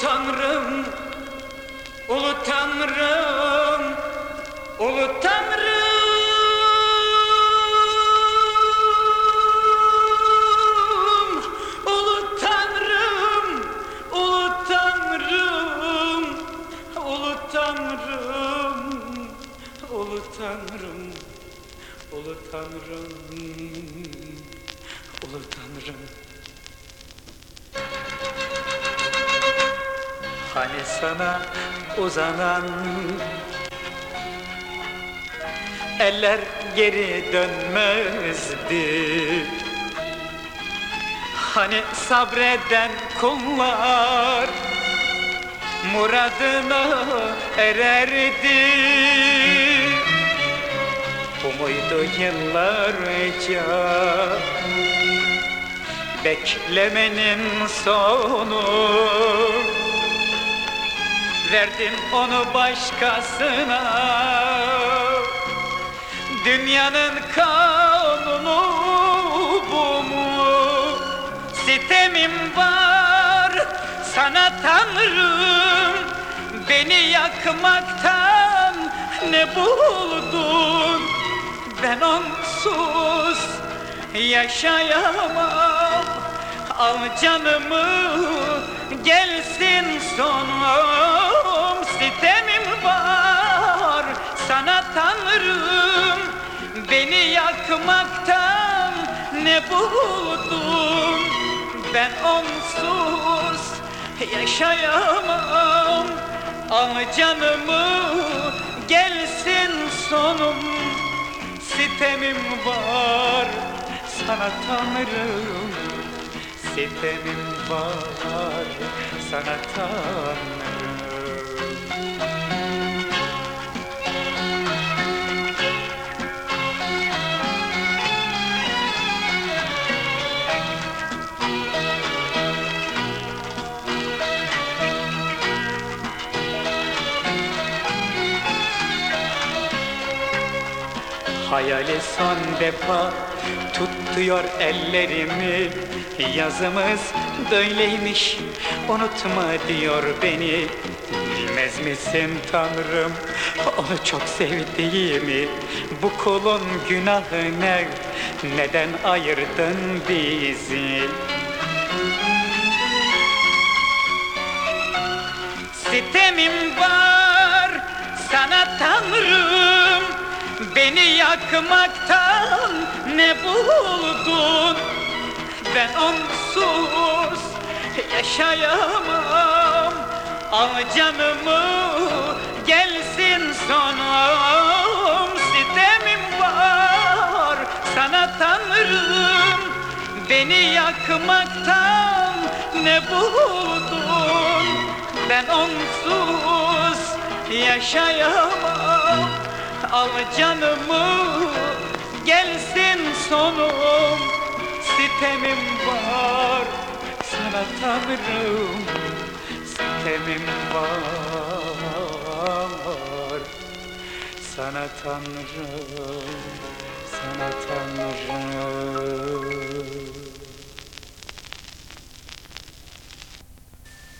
Tanrım Ulu Tanrım Ulu Tanrım Tanrım, Ulu Tanrım, Ulu Tanrım. Hani sana uzanan eller geri dönmezdi. Hani sabreden kullar muradına ererdi. Bu muydu yıllarca beklemenin sonu Verdin onu başkasına Dünyanın kanunu bu mu? Sitemim var sana tanrım Beni yakmaktan ne buldun? Ben onsuz yaşayamam Al canımı gelsin sonum Sitemim var sana tanrım Beni yakmaktan ne buldun? Ben onsuz yaşayamam. Al canımı gelsin sonum. Sitemim var sana tanrım Sitemim var sana tanrım Hayali son defa tutuyor ellerimi. Yazımız böyleymiş unutma diyor beni. Bilmez misin tanrım onu çok sevdiğimi? Bu kulun günahı ne neden ayırdın bizi? Sitemim var sana tanrım Beni yakmaktan ne buldun? Ben onsuz yaşayamam Al canımı gelsin sonum Sitemim var sana tanrım Beni yakmaktan ne buldun? Ben onsuz yaşayamam Al canımı gelsin sonum. Sitemim var sana tanrım. Sitemim var sana tanrım